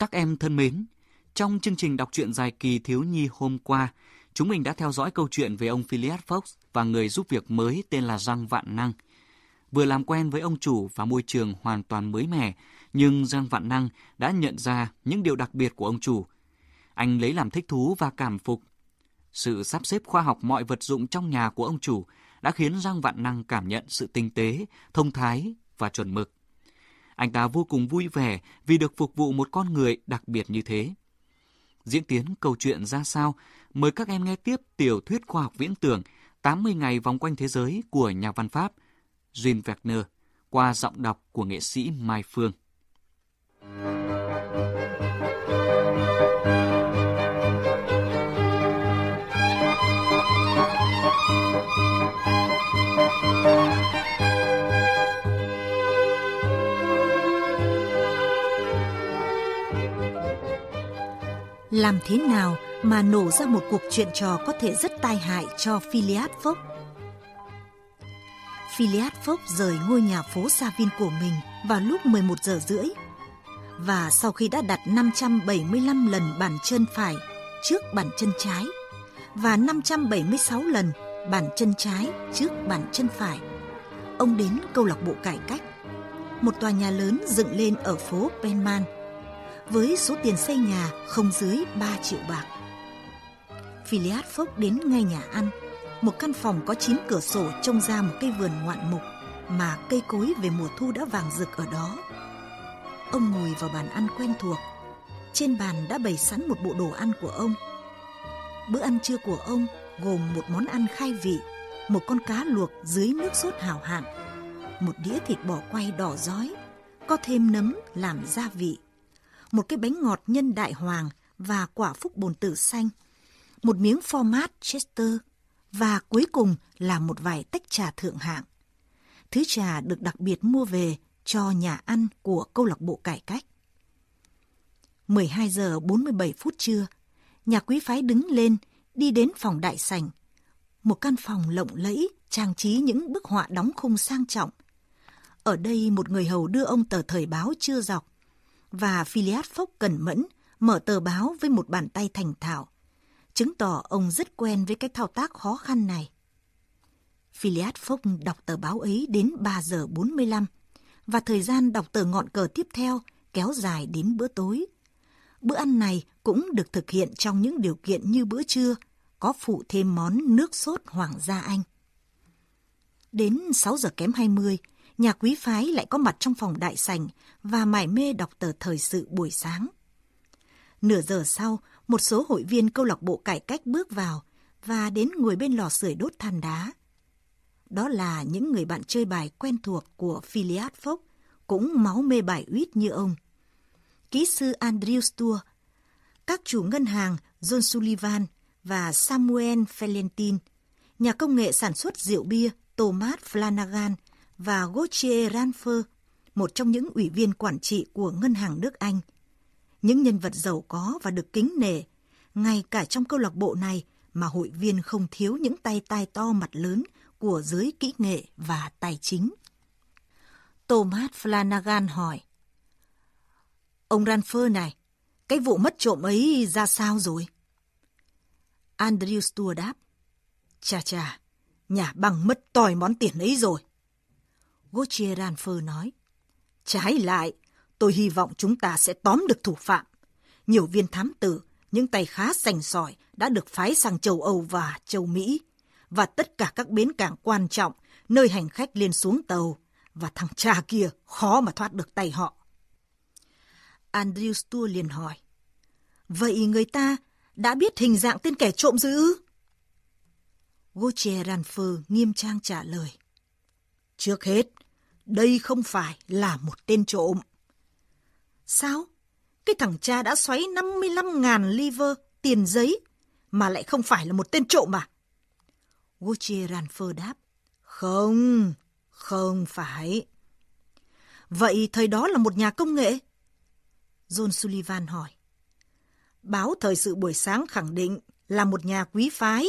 Các em thân mến, trong chương trình đọc truyện dài kỳ thiếu nhi hôm qua, chúng mình đã theo dõi câu chuyện về ông Phileas Fox và người giúp việc mới tên là Giang Vạn Năng. Vừa làm quen với ông chủ và môi trường hoàn toàn mới mẻ, nhưng Giang Vạn Năng đã nhận ra những điều đặc biệt của ông chủ. Anh lấy làm thích thú và cảm phục. Sự sắp xếp khoa học mọi vật dụng trong nhà của ông chủ đã khiến Giang Vạn Năng cảm nhận sự tinh tế, thông thái và chuẩn mực. Anh ta vô cùng vui vẻ vì được phục vụ một con người đặc biệt như thế. Diễn tiến câu chuyện ra sao? Mời các em nghe tiếp tiểu thuyết khoa học viễn tưởng 80 ngày vòng quanh thế giới của nhà văn Pháp Jean Wagner qua giọng đọc của nghệ sĩ Mai Phương. Làm thế nào mà nổ ra một cuộc chuyện trò có thể rất tai hại cho Philiad Phốc? Philiad Phốc rời ngôi nhà phố Savin của mình vào lúc 11 giờ rưỡi. Và sau khi đã đặt 575 lần bàn chân phải trước bàn chân trái và 576 lần bàn chân trái trước bàn chân phải, ông đến câu lạc bộ cải cách, một tòa nhà lớn dựng lên ở phố Penman với số tiền xây nhà không dưới 3 triệu bạc. Philiad Fogg đến ngay nhà ăn, một căn phòng có 9 cửa sổ trông ra một cây vườn ngoạn mục mà cây cối về mùa thu đã vàng rực ở đó. Ông ngồi vào bàn ăn quen thuộc. Trên bàn đã bày sẵn một bộ đồ ăn của ông. Bữa ăn trưa của ông gồm một món ăn khai vị, một con cá luộc dưới nước sốt hào hạng, một đĩa thịt bò quay đỏ rói, có thêm nấm làm gia vị một cái bánh ngọt nhân đại hoàng và quả phúc bồn tử xanh, một miếng format Chester và cuối cùng là một vài tách trà thượng hạng. Thứ trà được đặc biệt mua về cho nhà ăn của câu lạc bộ cải cách. 12 giờ 47 phút trưa, nhà quý phái đứng lên, đi đến phòng đại sảnh. Một căn phòng lộng lẫy, trang trí những bức họa đóng khung sang trọng. Ở đây một người hầu đưa ông tờ thời báo chưa dọc, và Phileas Phốc cẩn mẫn mở tờ báo với một bàn tay thành thạo, chứng tỏ ông rất quen với cái thao tác khó khăn này. Phileas Phốc đọc tờ báo ấy đến 3 giờ 45 và thời gian đọc tờ ngọn cờ tiếp theo kéo dài đến bữa tối. Bữa ăn này cũng được thực hiện trong những điều kiện như bữa trưa, có phụ thêm món nước sốt Hoàng gia Anh. Đến 6 giờ kém 20, nhà quý phái lại có mặt trong phòng đại sảnh và mải mê đọc tờ thời sự buổi sáng. Nửa giờ sau, một số hội viên câu lạc bộ cải cách bước vào và đến ngồi bên lò sưởi đốt than đá. Đó là những người bạn chơi bài quen thuộc của Philiad Phốc, cũng máu mê bài uýt như ông. Kỹ sư Andrew Stuart, các chủ ngân hàng John Sullivan và Samuel Valentin, nhà công nghệ sản xuất rượu bia Thomas Flanagan và Gauthier Ranfer, một trong những ủy viên quản trị của Ngân hàng nước Anh. Những nhân vật giàu có và được kính nể, ngay cả trong câu lạc bộ này mà hội viên không thiếu những tay tai to mặt lớn của giới kỹ nghệ và tài chính. Thomas Flanagan hỏi. Ông Ranfer này, cái vụ mất trộm ấy ra sao rồi? Andrew Stuart đáp. Chà chà, nhà băng mất tòi món tiền ấy rồi. Gauthier Ranfer nói. Trái lại, tôi hy vọng chúng ta sẽ tóm được thủ phạm. Nhiều viên thám tử, những tay khá sành sỏi đã được phái sang châu Âu và châu Mỹ, và tất cả các bến cảng quan trọng nơi hành khách lên xuống tàu, và thằng cha kia khó mà thoát được tay họ. Andrew Stuart liền hỏi, Vậy người ta đã biết hình dạng tên kẻ trộm dữ? ư? Gauthier Ranfer nghiêm trang trả lời. Trước hết, đây không phải là một tên trộm. Sao? Cái thằng cha đã xoáy 55.000 liver tiền giấy mà lại không phải là một tên trộm à? Gauthier Ranfer đáp. Không, không phải. Vậy thời đó là một nhà công nghệ? John Sullivan hỏi. Báo thời sự buổi sáng khẳng định là một nhà quý phái.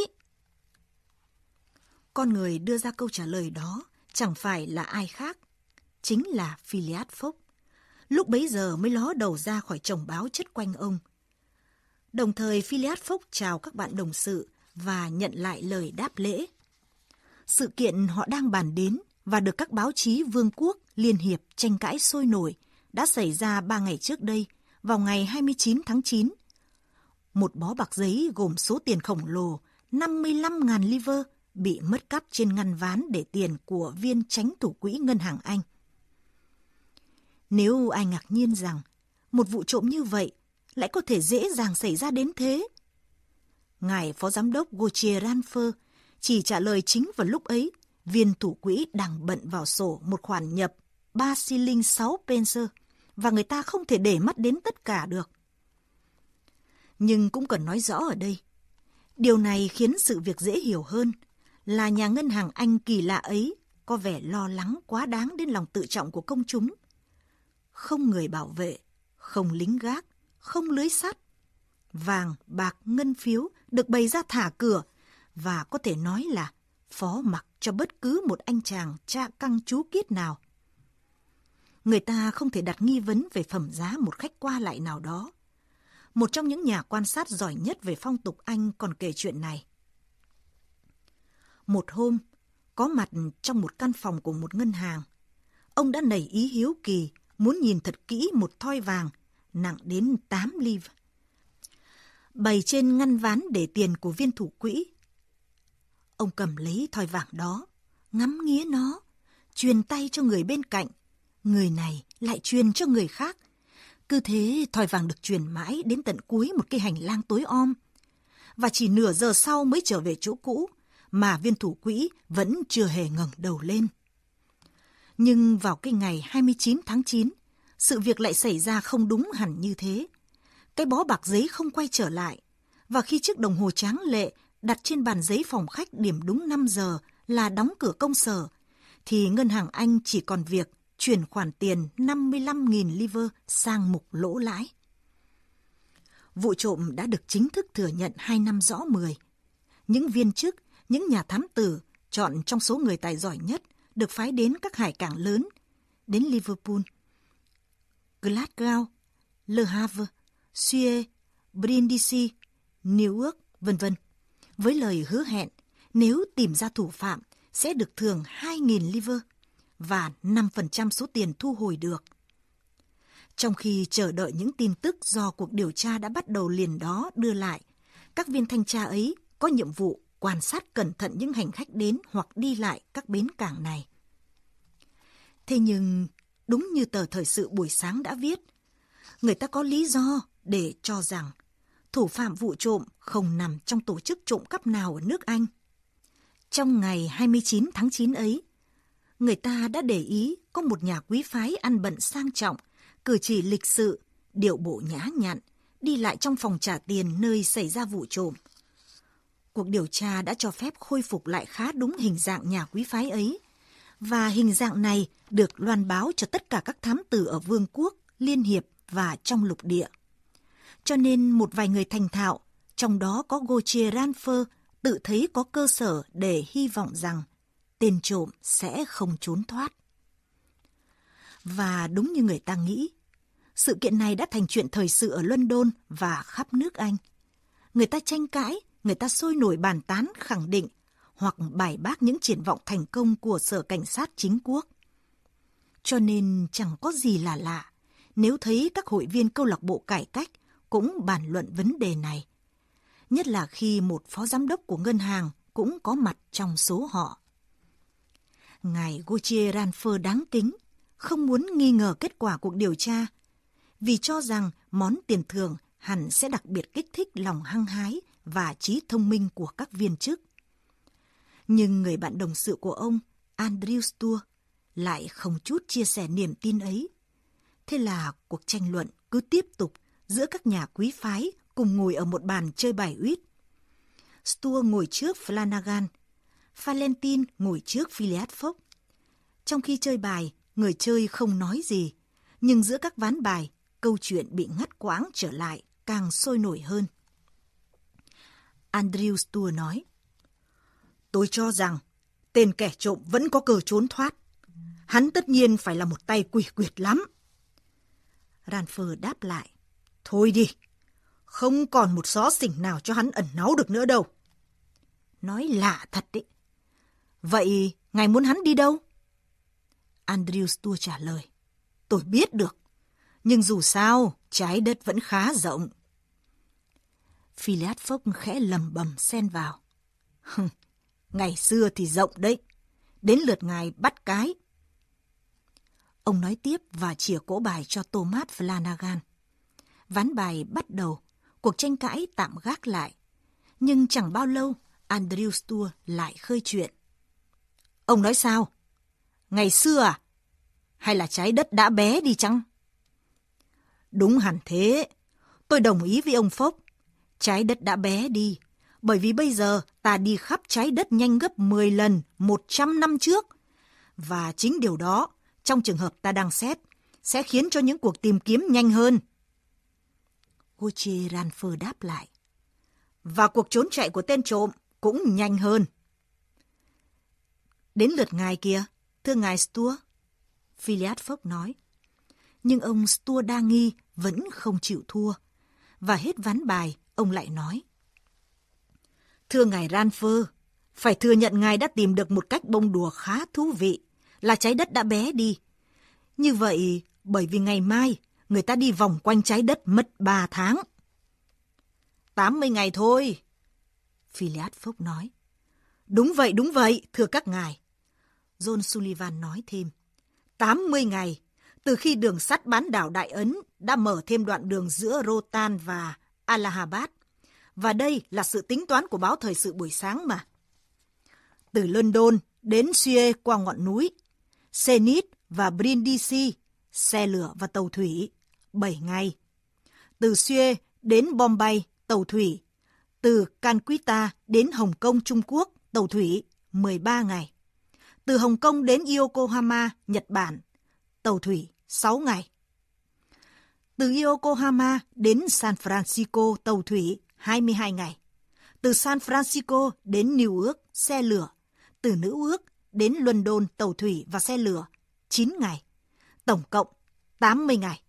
Con người đưa ra câu trả lời đó chẳng phải là ai khác chính là Philiad Phúc. lúc bấy giờ mới ló đầu ra khỏi chồng báo chất quanh ông. Đồng thời Philiad Phúc chào các bạn đồng sự và nhận lại lời đáp lễ. Sự kiện họ đang bàn đến và được các báo chí vương quốc, liên hiệp tranh cãi sôi nổi đã xảy ra ba ngày trước đây, vào ngày 29 tháng 9. Một bó bạc giấy gồm số tiền khổng lồ 55.000 liver bị mất cắp trên ngăn ván để tiền của viên tránh thủ quỹ ngân hàng Anh. Nếu ai ngạc nhiên rằng một vụ trộm như vậy lại có thể dễ dàng xảy ra đến thế. Ngài Phó Giám đốc Gauthier Ranfer chỉ trả lời chính vào lúc ấy, viên thủ quỹ đang bận vào sổ một khoản nhập 3 shilling 6 pence và người ta không thể để mắt đến tất cả được. Nhưng cũng cần nói rõ ở đây, điều này khiến sự việc dễ hiểu hơn là nhà ngân hàng Anh kỳ lạ ấy có vẻ lo lắng quá đáng đến lòng tự trọng của công chúng. Không người bảo vệ, không lính gác, không lưới sắt. Vàng, bạc, ngân phiếu được bày ra thả cửa và có thể nói là phó mặc cho bất cứ một anh chàng cha căng chú kiết nào. Người ta không thể đặt nghi vấn về phẩm giá một khách qua lại nào đó. Một trong những nhà quan sát giỏi nhất về phong tục Anh còn kể chuyện này. Một hôm, có mặt trong một căn phòng của một ngân hàng, ông đã nảy ý hiếu kỳ muốn nhìn thật kỹ một thoi vàng nặng đến 8 liv. Bày trên ngăn ván để tiền của viên thủ quỹ. Ông cầm lấy thoi vàng đó, ngắm nghía nó, truyền tay cho người bên cạnh. Người này lại truyền cho người khác. Cứ thế thoi vàng được truyền mãi đến tận cuối một cái hành lang tối om. Và chỉ nửa giờ sau mới trở về chỗ cũ, mà viên thủ quỹ vẫn chưa hề ngẩng đầu lên. Nhưng vào cái ngày 29 tháng 9, sự việc lại xảy ra không đúng hẳn như thế. Cái bó bạc giấy không quay trở lại, và khi chiếc đồng hồ tráng lệ đặt trên bàn giấy phòng khách điểm đúng 5 giờ là đóng cửa công sở, thì ngân hàng Anh chỉ còn việc chuyển khoản tiền 55.000 liver sang mục lỗ lãi. Vụ trộm đã được chính thức thừa nhận 2 năm rõ 10. Những viên chức, những nhà thám tử chọn trong số người tài giỏi nhất được phái đến các hải cảng lớn, đến Liverpool, Glasgow, Le Havre, Suez, Brindisi, Newark, vân vân. Với lời hứa hẹn, nếu tìm ra thủ phạm sẽ được thưởng 2.000 liver và 5% số tiền thu hồi được. Trong khi chờ đợi những tin tức do cuộc điều tra đã bắt đầu liền đó đưa lại, các viên thanh tra ấy có nhiệm vụ quan sát cẩn thận những hành khách đến hoặc đi lại các bến cảng này. Thế nhưng, đúng như tờ thời sự buổi sáng đã viết, người ta có lý do để cho rằng thủ phạm vụ trộm không nằm trong tổ chức trộm cắp nào ở nước Anh. Trong ngày 29 tháng 9 ấy, người ta đã để ý có một nhà quý phái ăn bận sang trọng, cử chỉ lịch sự, điệu bộ nhã nhặn, đi lại trong phòng trả tiền nơi xảy ra vụ trộm. Cuộc điều tra đã cho phép khôi phục lại khá đúng hình dạng nhà quý phái ấy, và hình dạng này được loan báo cho tất cả các thám tử ở Vương quốc, Liên Hiệp và trong lục địa. Cho nên một vài người thành thạo, trong đó có Gauthier Ranfer, tự thấy có cơ sở để hy vọng rằng tên trộm sẽ không trốn thoát. Và đúng như người ta nghĩ, sự kiện này đã thành chuyện thời sự ở London và khắp nước Anh. Người ta tranh cãi, người ta sôi nổi bàn tán khẳng định hoặc bài bác những triển vọng thành công của Sở Cảnh sát chính quốc. Cho nên chẳng có gì là lạ nếu thấy các hội viên câu lạc bộ cải cách cũng bàn luận vấn đề này. Nhất là khi một phó giám đốc của ngân hàng cũng có mặt trong số họ. Ngài Gauthier Ranfer đáng kính, không muốn nghi ngờ kết quả cuộc điều tra, vì cho rằng món tiền thưởng hẳn sẽ đặc biệt kích thích lòng hăng hái và trí thông minh của các viên chức. Nhưng người bạn đồng sự của ông, Andrew Stua, lại không chút chia sẻ niềm tin ấy. Thế là cuộc tranh luận cứ tiếp tục giữa các nhà quý phái cùng ngồi ở một bàn chơi bài uýt. Stua ngồi trước Flanagan, Valentin ngồi trước Phileas Fogg. Trong khi chơi bài, người chơi không nói gì, nhưng giữa các ván bài, câu chuyện bị ngắt quãng trở lại càng sôi nổi hơn. Andrew Stua nói, Tôi cho rằng tên kẻ trộm vẫn có cờ trốn thoát. Hắn tất nhiên phải là một tay quỷ quyệt lắm. Ranfer đáp lại. Thôi đi, không còn một xó xỉnh nào cho hắn ẩn náu được nữa đâu. Nói lạ thật đấy. Vậy ngài muốn hắn đi đâu? Andrew Stuart trả lời. Tôi biết được. Nhưng dù sao, trái đất vẫn khá rộng. Phileas Fogg khẽ lầm bầm xen vào. Ngày xưa thì rộng đấy. Đến lượt ngài bắt cái. Ông nói tiếp và chìa cỗ bài cho Thomas Flanagan. Ván bài bắt đầu, cuộc tranh cãi tạm gác lại. Nhưng chẳng bao lâu, Andrew Stuart lại khơi chuyện. Ông nói sao? Ngày xưa à? Hay là trái đất đã bé đi chăng? Đúng hẳn thế. Tôi đồng ý với ông Phốc. Trái đất đã bé đi. Bởi vì bây giờ ta đi khắp trái đất nhanh gấp 10 lần 100 năm trước. Và chính điều đó, trong trường hợp ta đang xét, sẽ khiến cho những cuộc tìm kiếm nhanh hơn. Goche Ranfer đáp lại. Và cuộc trốn chạy của tên trộm cũng nhanh hơn. Đến lượt ngài kia, thưa ngài Stua. Philiad Fogg nói. Nhưng ông Stua đa nghi vẫn không chịu thua. Và hết ván bài, ông lại nói. Thưa ngài Ranfer, phải thừa nhận ngài đã tìm được một cách bông đùa khá thú vị, là trái đất đã bé đi. Như vậy, bởi vì ngày mai, người ta đi vòng quanh trái đất mất 3 tháng. 80 ngày thôi. Phileas Fogg nói. Đúng vậy, đúng vậy, thưa các ngài. John Sullivan nói thêm. 80 ngày, từ khi đường sắt bán đảo Đại Ấn đã mở thêm đoạn đường giữa Rotan và Allahabad. Và đây là sự tính toán của báo thời sự buổi sáng mà. Từ London đến Suez qua ngọn núi, Senit và Brindisi, xe lửa và tàu thủy, 7 ngày. Từ Suez đến Bombay, tàu thủy. Từ Calcutta đến Hồng Kông, Trung Quốc, tàu thủy, 13 ngày từ Hồng Kông đến Yokohama, Nhật Bản, tàu thủy 6 ngày. Từ Yokohama đến San Francisco, tàu thủy 22 ngày. Từ San Francisco đến New York, xe lửa. Từ New York đến London, tàu thủy và xe lửa 9 ngày. Tổng cộng 80 ngày.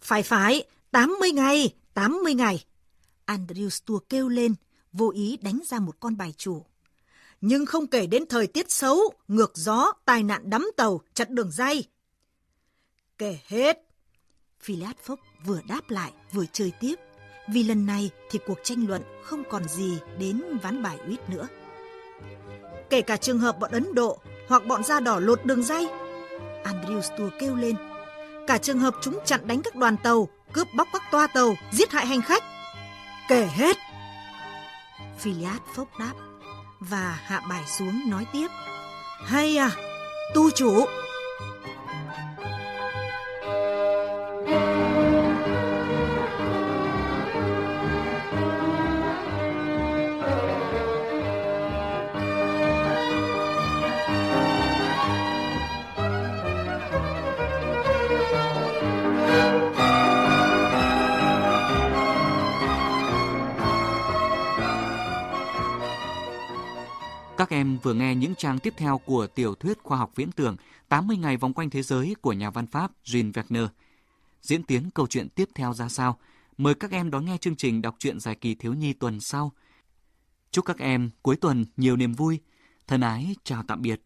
Phải phải, 80 ngày, 80 ngày. Andrew Stuart kêu lên, vô ý đánh ra một con bài chủ nhưng không kể đến thời tiết xấu, ngược gió, tai nạn đắm tàu, chặt đường dây. Kể hết. Phileas Fogg vừa đáp lại vừa chơi tiếp, vì lần này thì cuộc tranh luận không còn gì đến ván bài uýt nữa. Kể cả trường hợp bọn Ấn Độ hoặc bọn da đỏ lột đường dây. Andrew Stuart kêu lên. Cả trường hợp chúng chặn đánh các đoàn tàu, cướp bóc các toa tàu, giết hại hành khách. Kể hết. Phileas Fogg đáp và hạ bài xuống nói tiếp. Hay à, tu chủ! Các em vừa nghe những trang tiếp theo của tiểu thuyết khoa học viễn tưởng 80 ngày vòng quanh thế giới của nhà văn Pháp Jean Wagner. Diễn tiến câu chuyện tiếp theo ra sao? Mời các em đón nghe chương trình đọc truyện dài kỳ thiếu nhi tuần sau. Chúc các em cuối tuần nhiều niềm vui. Thân ái chào tạm biệt.